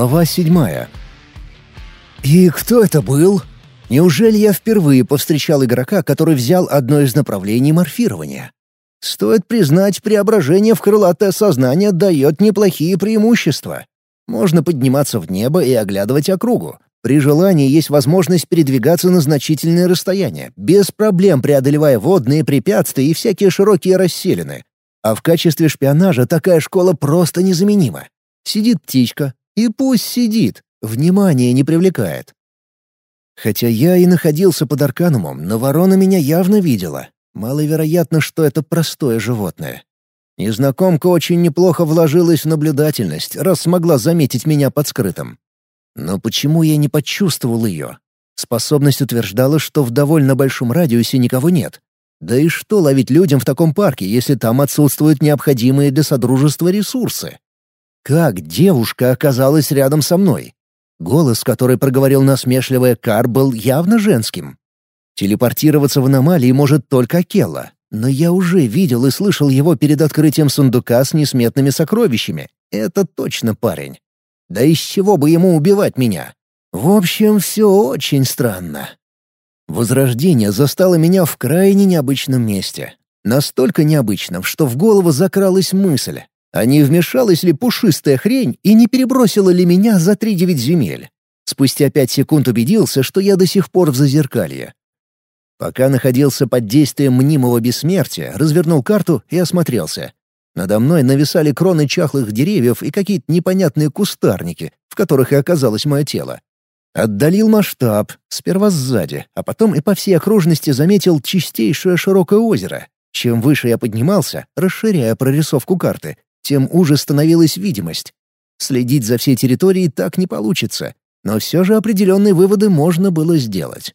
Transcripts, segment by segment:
Глава седьмая. «И кто это был?» Неужели я впервые повстречал игрока, который взял одно из направлений морфирования? Стоит признать, преображение в крылатое сознание дает неплохие преимущества. Можно подниматься в небо и оглядывать округу. При желании есть возможность передвигаться на значительные расстояния, без проблем преодолевая водные препятствия и всякие широкие расселины. А в качестве шпионажа такая школа просто незаменима. Сидит птичка, и пусть сидит, внимание не привлекает. Хотя я и находился под Арканумом, но ворона меня явно видела. Маловероятно, что это простое животное. Незнакомка очень неплохо вложилась в наблюдательность, раз смогла заметить меня под скрытым. Но почему я не почувствовал ее? Способность утверждала, что в довольно большом радиусе никого нет. Да и что ловить людям в таком парке, если там отсутствуют необходимые для содружества ресурсы? Как девушка оказалась рядом со мной? Голос, который проговорил насмешливая Кар, был явно женским. Телепортироваться в аномалии может только Келла, но я уже видел и слышал его перед открытием сундука с несметными сокровищами. Это точно парень. Да из чего бы ему убивать меня? В общем, все очень странно. Возрождение застало меня в крайне необычном месте. Настолько необычном, что в голову закралась мысль. А не вмешалась ли пушистая хрень и не перебросила ли меня за три девять земель? Спустя пять секунд убедился, что я до сих пор в зазеркалье. Пока находился под действием мнимого бессмертия, развернул карту и осмотрелся. Надо мной нависали кроны чахлых деревьев и какие-то непонятные кустарники, в которых и оказалось мое тело. Отдалил масштаб, сперва сзади, а потом и по всей окружности заметил чистейшее широкое озеро. Чем выше я поднимался, расширяя прорисовку карты, тем уже становилась видимость. Следить за всей территорией так не получится, но все же определенные выводы можно было сделать.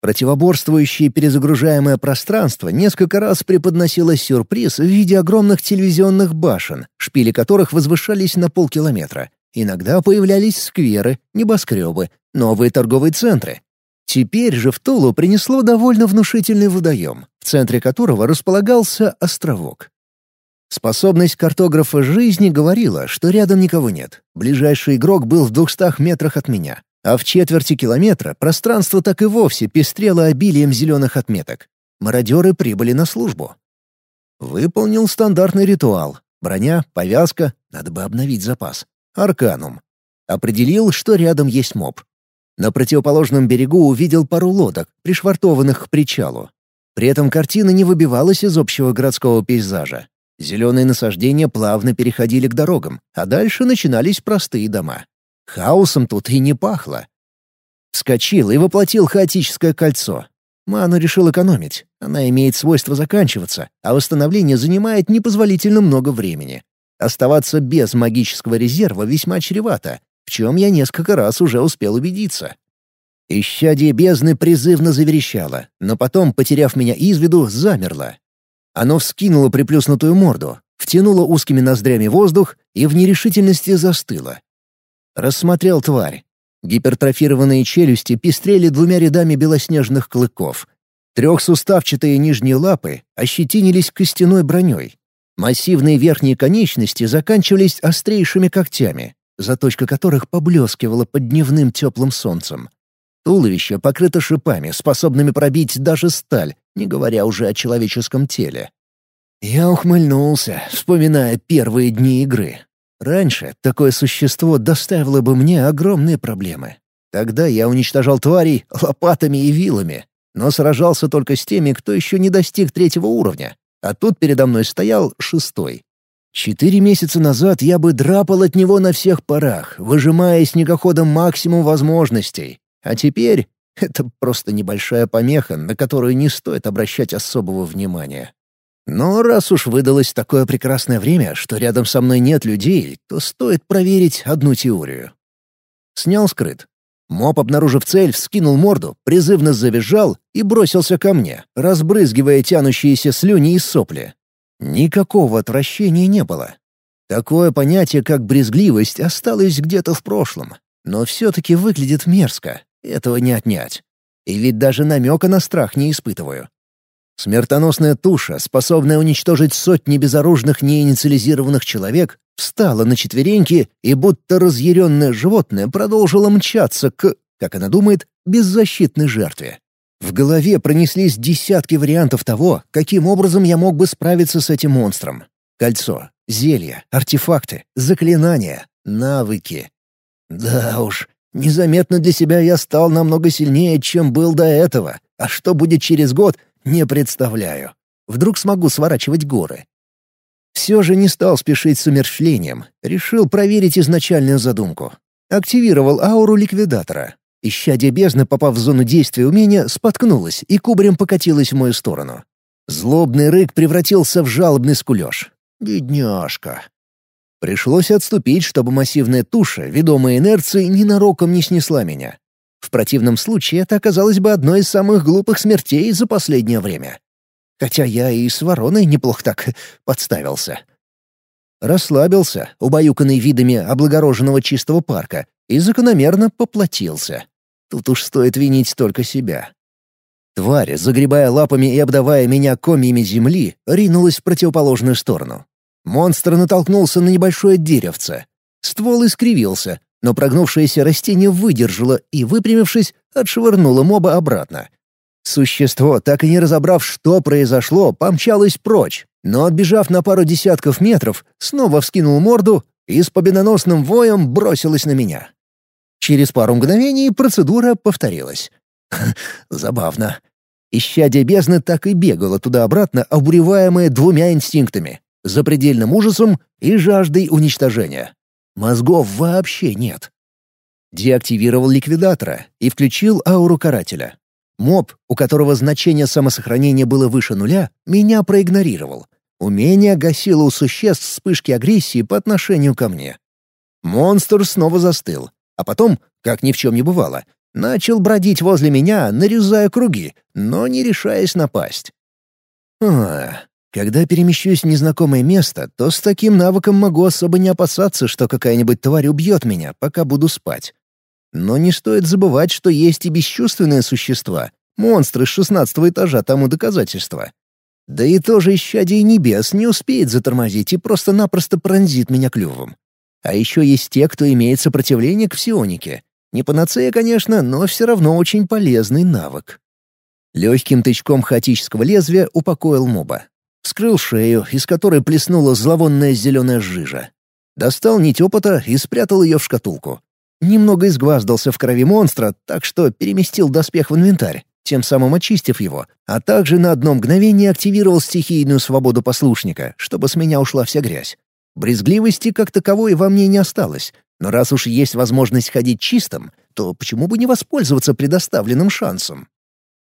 Противоборствующее перезагружаемое пространство несколько раз преподносило сюрприз в виде огромных телевизионных башен, шпили которых возвышались на полкилометра. Иногда появлялись скверы, небоскребы, новые торговые центры. Теперь же в Тулу принесло довольно внушительный водоем, в центре которого располагался островок. Способность картографа жизни говорила, что рядом никого нет. Ближайший игрок был в двухстах метрах от меня а в четверти километра пространство так и вовсе пестрело обилием зеленых отметок. Мародеры прибыли на службу. Выполнил стандартный ритуал. Броня, повязка, надо бы обновить запас. Арканум. Определил, что рядом есть моб. На противоположном берегу увидел пару лодок, пришвартованных к причалу. При этом картина не выбивалась из общего городского пейзажа. Зеленые насаждения плавно переходили к дорогам, а дальше начинались простые дома. Хаосом тут и не пахло. Вскочил и воплотил хаотическое кольцо. Ману решил экономить. Она имеет свойство заканчиваться, а восстановление занимает непозволительно много времени. Оставаться без магического резерва весьма чревато, в чем я несколько раз уже успел убедиться. Исчадие бездны призывно заверещало, но потом, потеряв меня из виду, замерло. Оно вскинуло приплюснутую морду, втянуло узкими ноздрями воздух и в нерешительности застыло. Рассмотрел тварь. Гипертрофированные челюсти пестрели двумя рядами белоснежных клыков. Трехсуставчатые нижние лапы ощетинились костяной броней. Массивные верхние конечности заканчивались острейшими когтями, заточка которых поблескивала под дневным теплым солнцем. Туловище покрыто шипами, способными пробить даже сталь, не говоря уже о человеческом теле. Я ухмыльнулся, вспоминая первые дни игры. Раньше такое существо доставило бы мне огромные проблемы. Тогда я уничтожал тварей лопатами и вилами, но сражался только с теми, кто еще не достиг третьего уровня. А тут передо мной стоял шестой. Четыре месяца назад я бы драпал от него на всех парах, выжимая снегоходом максимум возможностей. А теперь это просто небольшая помеха, на которую не стоит обращать особого внимания. Но раз уж выдалось такое прекрасное время, что рядом со мной нет людей, то стоит проверить одну теорию. Снял скрыт. Моб, обнаружив цель, вскинул морду, призывно завизжал и бросился ко мне, разбрызгивая тянущиеся слюни и сопли. Никакого отвращения не было. Такое понятие, как брезгливость, осталось где-то в прошлом, но все-таки выглядит мерзко, этого не отнять. И ведь даже намека на страх не испытываю. Смертоносная туша, способная уничтожить сотни безоружных неинициализированных человек, встала на четвереньки и, будто разъяренное животное, продолжила мчаться к, как она думает, беззащитной жертве. В голове пронеслись десятки вариантов того, каким образом я мог бы справиться с этим монстром. Кольцо, зелья, артефакты, заклинания, навыки. Да уж, незаметно для себя я стал намного сильнее, чем был до этого. А что будет через год, не представляю. Вдруг смогу сворачивать горы. Все же не стал спешить с умерщвлением. Решил проверить изначальную задумку. Активировал ауру ликвидатора. Исчадие бездны, попав в зону действия умения, споткнулась и кубарем покатилась в мою сторону. Злобный рык превратился в жалобный скулеж. «Бедняжка!» Пришлось отступить, чтобы массивная туша, ведомая инерцией, ненароком не снесла меня. В противном случае это оказалось бы одной из самых глупых смертей за последнее время. Хотя я и с вороной неплохо так подставился. Расслабился, убаюканный видами облагороженного чистого парка, и закономерно поплатился. Тут уж стоит винить только себя. Тварь, загребая лапами и обдавая меня комьями земли, ринулась в противоположную сторону. Монстр натолкнулся на небольшое деревце. Ствол искривился, но прогнувшееся растение выдержало и, выпрямившись, отшвырнуло моба обратно. Существо, так и не разобрав, что произошло, помчалось прочь, но, отбежав на пару десятков метров, снова вскинул морду и с победоносным воем бросилось на меня. Через пару мгновений процедура повторилась. Забавно. Исчадие бездны так и бегало туда-обратно, обуреваемое двумя инстинктами — запредельным ужасом и жаждой уничтожения. Мозгов вообще нет. Деактивировал ликвидатора и включил ауру карателя. Моб, у которого значение самосохранения было выше нуля, меня проигнорировал. Умение гасило у существ вспышки агрессии по отношению ко мне. Монстр снова застыл, а потом, как ни в чем не бывало, начал бродить возле меня, нарезая круги, но не решаясь напасть. А, когда перемещусь в незнакомое место, то с таким навыком могу особо не опасаться, что какая-нибудь тварь убьет меня, пока буду спать. Но не стоит забывать, что есть и бесчувственные существа, монстры с шестнадцатого этажа тому доказательство. Да и тоже исчадие небес не успеет затормозить и просто-напросто пронзит меня клювом. А еще есть те, кто имеет сопротивление к псионике. Не панацея, конечно, но все равно очень полезный навык. Легким тычком хаотического лезвия упокоил моба. Вскрыл шею, из которой плеснула зловонная зеленая жижа. Достал нить опыта и спрятал ее в шкатулку. Немного изгваздался в крови монстра, так что переместил доспех в инвентарь, тем самым очистив его, а также на одно мгновение активировал стихийную свободу послушника, чтобы с меня ушла вся грязь. Брезгливости как таковой во мне не осталось, но раз уж есть возможность ходить чистым, то почему бы не воспользоваться предоставленным шансом?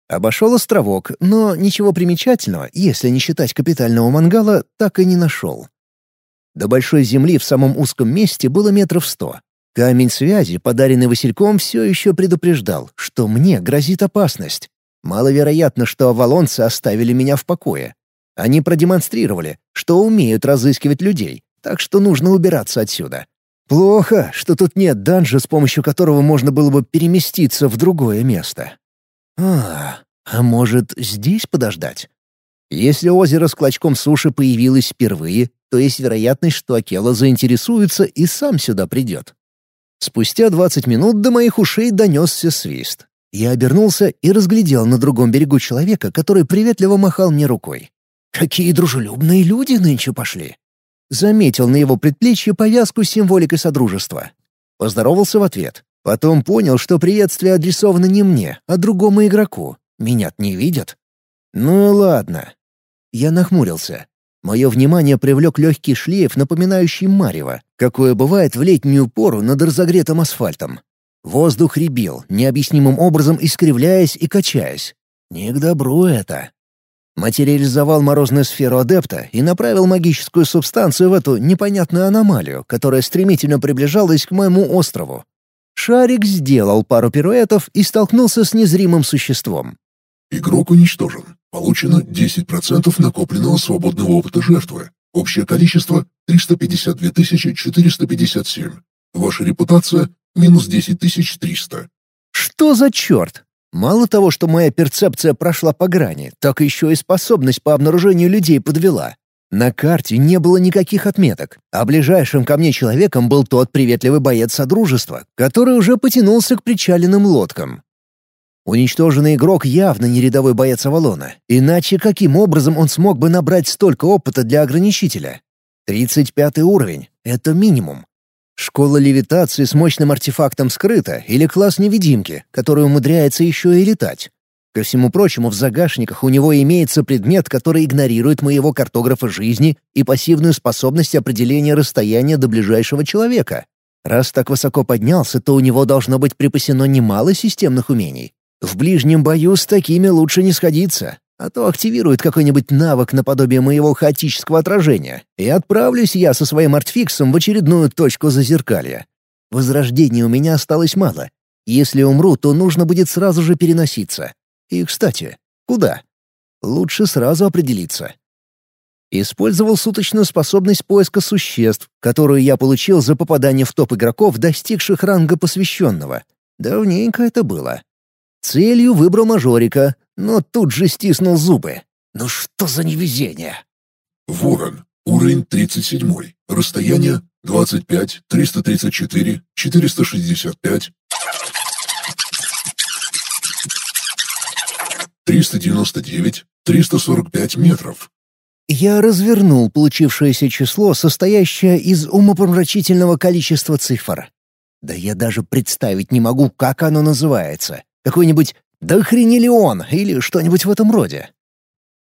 Обошел островок, но ничего примечательного, если не считать капитального мангала, так и не нашел. До большой земли в самом узком месте было метров сто. Камень связи, подаренный Васильком, все еще предупреждал, что мне грозит опасность. Маловероятно, что авалонцы оставили меня в покое. Они продемонстрировали, что умеют разыскивать людей, так что нужно убираться отсюда. Плохо, что тут нет данжа, с помощью которого можно было бы переместиться в другое место. А, а может, здесь подождать? Если озеро с клочком суши появилось впервые, то есть вероятность, что Акела заинтересуется и сам сюда придет. Спустя двадцать минут до моих ушей донесся свист. Я обернулся и разглядел на другом берегу человека, который приветливо махал мне рукой. «Какие дружелюбные люди нынче пошли!» Заметил на его предплечье повязку с символикой Содружества. Поздоровался в ответ. Потом понял, что приветствие адресовано не мне, а другому игроку. меня не видят. Ну ладно. Я нахмурился. Мое внимание привлек легкий шлейф, напоминающий марево, какое бывает в летнюю пору над разогретым асфальтом. Воздух ребил, необъяснимым образом искривляясь и качаясь. Не к добру это. Материализовал морозную сферу адепта и направил магическую субстанцию в эту непонятную аномалию, которая стремительно приближалась к моему острову. Шарик сделал пару пируэтов и столкнулся с незримым существом. Игрок уничтожен. Получено 10% накопленного свободного опыта жертвы. Общее количество — 352 457. Ваша репутация — минус 10300. Что за черт? Мало того, что моя перцепция прошла по грани, так еще и способность по обнаружению людей подвела. На карте не было никаких отметок, а ближайшим ко мне человеком был тот приветливый боец Содружества, который уже потянулся к причаленным лодкам. Уничтоженный игрок явно не рядовой боец Авалона, иначе каким образом он смог бы набрать столько опыта для ограничителя? 35 уровень — это минимум. Школа левитации с мощным артефактом скрыта или класс невидимки, который умудряется еще и летать. Ко всему прочему, в загашниках у него имеется предмет, который игнорирует моего картографа жизни и пассивную способность определения расстояния до ближайшего человека. Раз так высоко поднялся, то у него должно быть припасено немало системных умений. В ближнем бою с такими лучше не сходиться. А то активирует какой-нибудь навык наподобие моего хаотического отражения, и отправлюсь я со своим артфиксом в очередную точку зазеркалья. Возрождения у меня осталось мало. Если умру, то нужно будет сразу же переноситься. И, кстати, куда? Лучше сразу определиться. Использовал суточную способность поиска существ, которую я получил за попадание в топ игроков, достигших ранга посвященного. Давненько это было. Целью выбрал мажорика, но тут же стиснул зубы. Ну что за невезение? Ворон. Уровень 37. Расстояние 25, 334, 465, 399, 345 метров. Я развернул получившееся число, состоящее из умопомрачительного количества цифр. Да я даже представить не могу, как оно называется. Какой-нибудь «Да охренели он!» или что-нибудь в этом роде.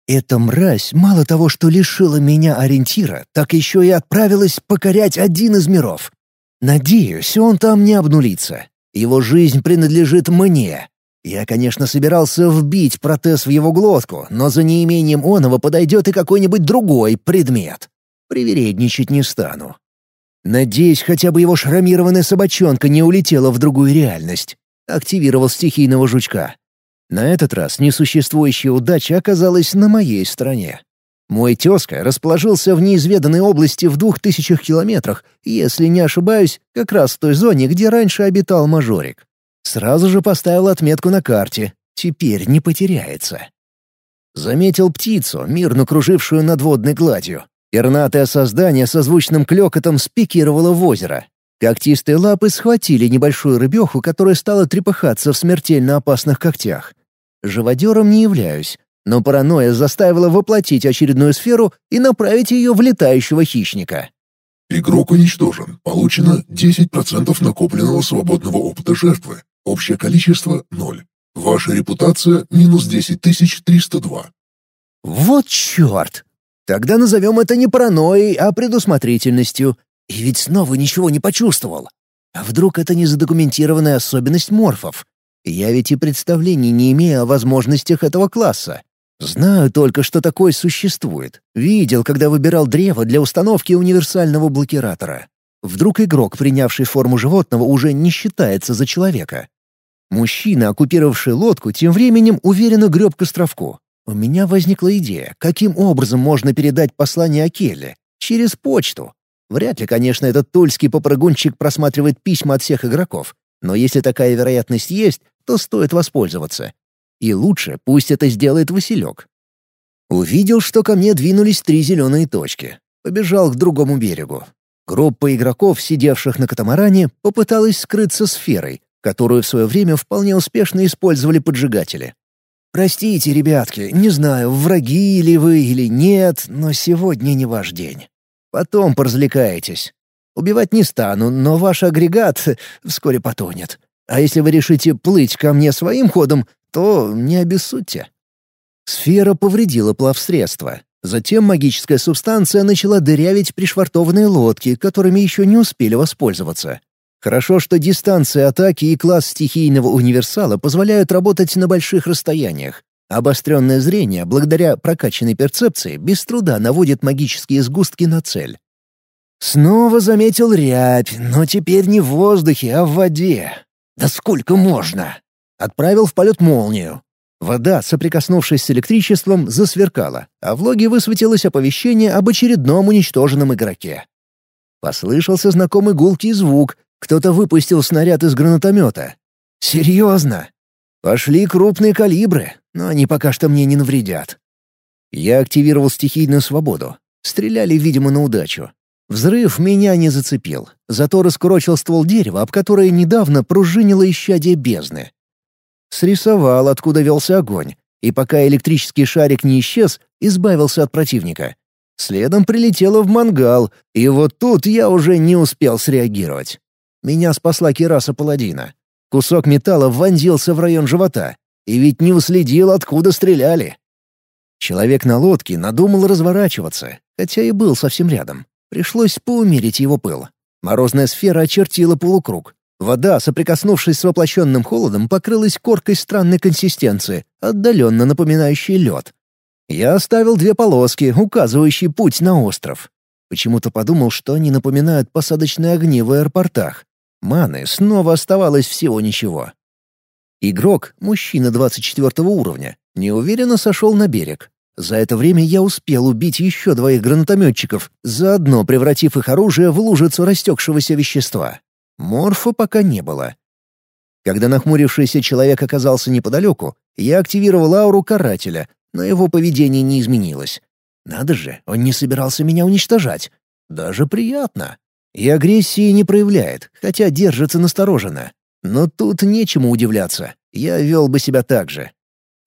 Эта мразь мало того, что лишила меня ориентира, так еще и отправилась покорять один из миров. Надеюсь, он там не обнулится. Его жизнь принадлежит мне. Я, конечно, собирался вбить протез в его глотку, но за неимением оного подойдет и какой-нибудь другой предмет. Привередничать не стану. Надеюсь, хотя бы его шрамированная собачонка не улетела в другую реальность активировал стихийного жучка. На этот раз несуществующая удача оказалась на моей стороне. Мой тезка расположился в неизведанной области в двух тысячах километрах, если не ошибаюсь, как раз в той зоне, где раньше обитал мажорик. Сразу же поставил отметку на карте. Теперь не потеряется. Заметил птицу, мирно кружившую над водной гладью. Пернатое создание со звучным клёкотом спикировало в озеро. Когтистые лапы схватили небольшую рыбеху, которая стала трепыхаться в смертельно опасных когтях. Живодером не являюсь, но паранойя заставила воплотить очередную сферу и направить ее в летающего хищника. Игрок уничтожен. Получено 10% накопленного свободного опыта жертвы. Общее количество — 0. Ваша репутация — минус 10302. Вот черт! Тогда назовем это не паранойей, а предусмотрительностью. И ведь снова ничего не почувствовал. А вдруг это не задокументированная особенность морфов? Я ведь и представлений не имею о возможностях этого класса. Знаю только, что такое существует. Видел, когда выбирал древо для установки универсального блокиратора. Вдруг игрок, принявший форму животного, уже не считается за человека. Мужчина, оккупировавший лодку, тем временем уверенно греб к островку. У меня возникла идея, каким образом можно передать послание Акеле. Через почту. Вряд ли, конечно, этот тульский попрыгунчик просматривает письма от всех игроков, но если такая вероятность есть, то стоит воспользоваться. И лучше пусть это сделает Василек. Увидел, что ко мне двинулись три зеленые точки. Побежал к другому берегу. Группа игроков, сидевших на катамаране, попыталась скрыться сферой, которую в свое время вполне успешно использовали поджигатели. «Простите, ребятки, не знаю, враги ли вы или нет, но сегодня не ваш день. Потом поразвлекаетесь. Убивать не стану, но ваш агрегат вскоре потонет. А если вы решите плыть ко мне своим ходом, то не обессудьте». Сфера повредила плавсредство. Затем магическая субстанция начала дырявить пришвартованные лодки, которыми еще не успели воспользоваться. Хорошо, что дистанция атаки и класс стихийного универсала позволяют работать на больших расстояниях. Обостренное зрение, благодаря прокачанной перцепции, без труда наводит магические сгустки на цель. Снова заметил рябь, но теперь не в воздухе, а в воде. Да сколько можно? Отправил в полет молнию. Вода, соприкоснувшись с электричеством, засверкала, а в логе высветилось оповещение об очередном уничтоженном игроке. Послышался знакомый гулкий звук, кто-то выпустил снаряд из гранатомета. «Серьезно?» Пошли крупные калибры, но они пока что мне не навредят. Я активировал стихийную свободу. Стреляли, видимо, на удачу. Взрыв меня не зацепил, зато раскурочил ствол дерева, об которое недавно пружинило исчадие бездны. Срисовал, откуда велся огонь, и пока электрический шарик не исчез, избавился от противника. Следом прилетело в мангал, и вот тут я уже не успел среагировать. Меня спасла кираса паладина. Кусок металла вонзился в район живота, и ведь не уследил, откуда стреляли. Человек на лодке надумал разворачиваться, хотя и был совсем рядом. Пришлось поумерить его пыл. Морозная сфера очертила полукруг. Вода, соприкоснувшись с воплощенным холодом, покрылась коркой странной консистенции, отдаленно напоминающей лед. Я оставил две полоски, указывающие путь на остров. Почему-то подумал, что они напоминают посадочные огни в аэропортах. Маны снова оставалось всего ничего. Игрок, мужчина 24 уровня, неуверенно сошел на берег. За это время я успел убить еще двоих гранатометчиков, заодно превратив их оружие в лужицу растекшегося вещества. Морфа пока не было. Когда нахмурившийся человек оказался неподалеку, я активировал ауру карателя, но его поведение не изменилось. Надо же, он не собирался меня уничтожать. Даже приятно. И агрессии не проявляет, хотя держится настороженно. Но тут нечему удивляться. Я вел бы себя так же.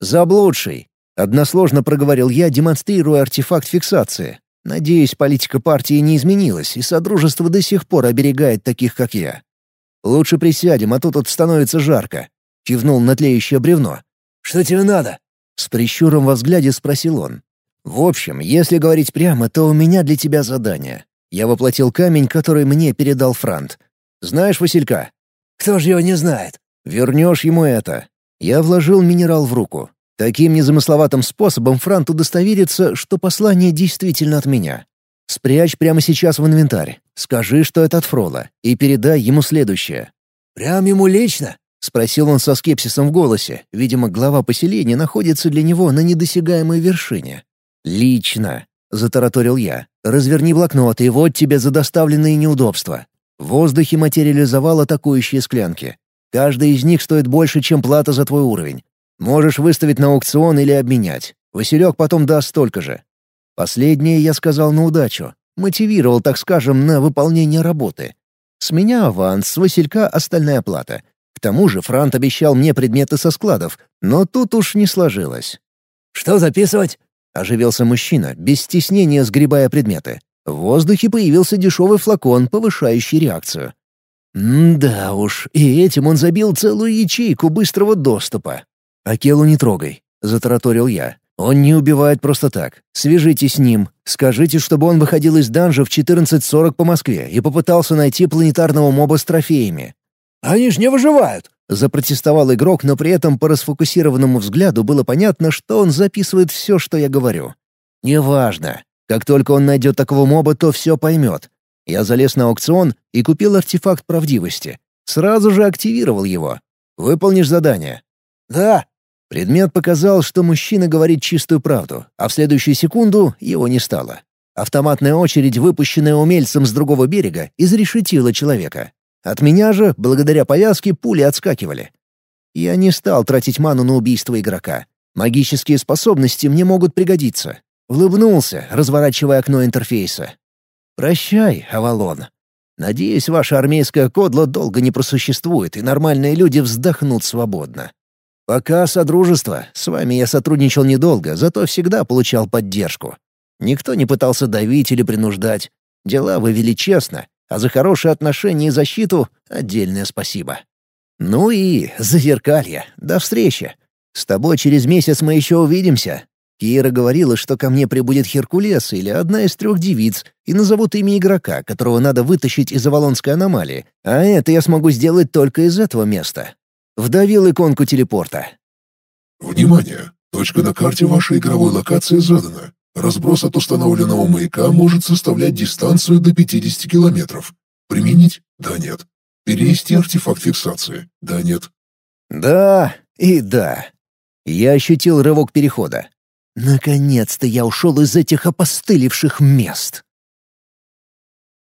«Заблудший!» — односложно проговорил я, демонстрируя артефакт фиксации. Надеюсь, политика партии не изменилась, и Содружество до сих пор оберегает таких, как я. «Лучше присядем, а то тут становится жарко», — кивнул на тлеющее бревно. «Что тебе надо?» С прищуром во взгляде спросил он. «В общем, если говорить прямо, то у меня для тебя задание. Я воплотил камень, который мне передал Франт. Знаешь Василька?» «Кто же его не знает?» «Вернешь ему это». Я вложил минерал в руку. Таким незамысловатым способом Франт удостоверится, что послание действительно от меня. Спрячь прямо сейчас в инвентарь. Скажи, что это от Фрола, и передай ему следующее. «Прям ему лично?» — спросил он со скепсисом в голосе. Видимо, глава поселения находится для него на недосягаемой вершине. «Лично», — затараторил я. «Разверни блокнот, и вот тебе за доставленные неудобства». В воздухе материализовал атакующие склянки. Каждая из них стоит больше, чем плата за твой уровень. Можешь выставить на аукцион или обменять. Василек потом даст столько же. Последнее я сказал на удачу. Мотивировал, так скажем, на выполнение работы. С меня аванс, с Василька остальная плата. К тому же Франт обещал мне предметы со складов, но тут уж не сложилось. «Что записывать?» — оживился мужчина, без стеснения сгребая предметы. В воздухе появился дешевый флакон, повышающий реакцию. да уж, и этим он забил целую ячейку быстрого доступа. «Акелу не трогай», — затараторил я. «Он не убивает просто так. Свяжитесь с ним. Скажите, чтобы он выходил из данжа в 14.40 по Москве и попытался найти планетарного моба с трофеями. Они ж не выживают!» Запротестовал игрок, но при этом по расфокусированному взгляду было понятно, что он записывает все, что я говорю. «Неважно. Как только он найдет такого моба, то все поймет. Я залез на аукцион и купил артефакт правдивости. Сразу же активировал его. Выполнишь задание?» «Да». Предмет показал, что мужчина говорит чистую правду, а в следующую секунду его не стало. Автоматная очередь, выпущенная умельцем с другого берега, изрешетила человека. От меня же, благодаря повязке, пули отскакивали. Я не стал тратить ману на убийство игрока. Магические способности мне могут пригодиться. Улыбнулся, разворачивая окно интерфейса. «Прощай, Авалон. Надеюсь, ваша армейская кодла долго не просуществует, и нормальные люди вздохнут свободно. Пока Содружество, с вами я сотрудничал недолго, зато всегда получал поддержку. Никто не пытался давить или принуждать. Дела вы вели честно, а за хорошие отношения и защиту — отдельное спасибо. Ну и зазеркалье. До встречи. С тобой через месяц мы еще увидимся. Кира говорила, что ко мне прибудет Херкулес или одна из трех девиц и назовут имя игрока, которого надо вытащить из Авалонской аномалии. А это я смогу сделать только из этого места. Вдавил иконку телепорта. «Внимание! Точка на карте вашей игровой локации задана. Разброс от установленного маяка может составлять дистанцию до 50 километров. Применить? Да, нет. Перевести артефакт фиксации? Да, нет. Да и да. Я ощутил рывок перехода. Наконец-то я ушел из этих опостылевших мест.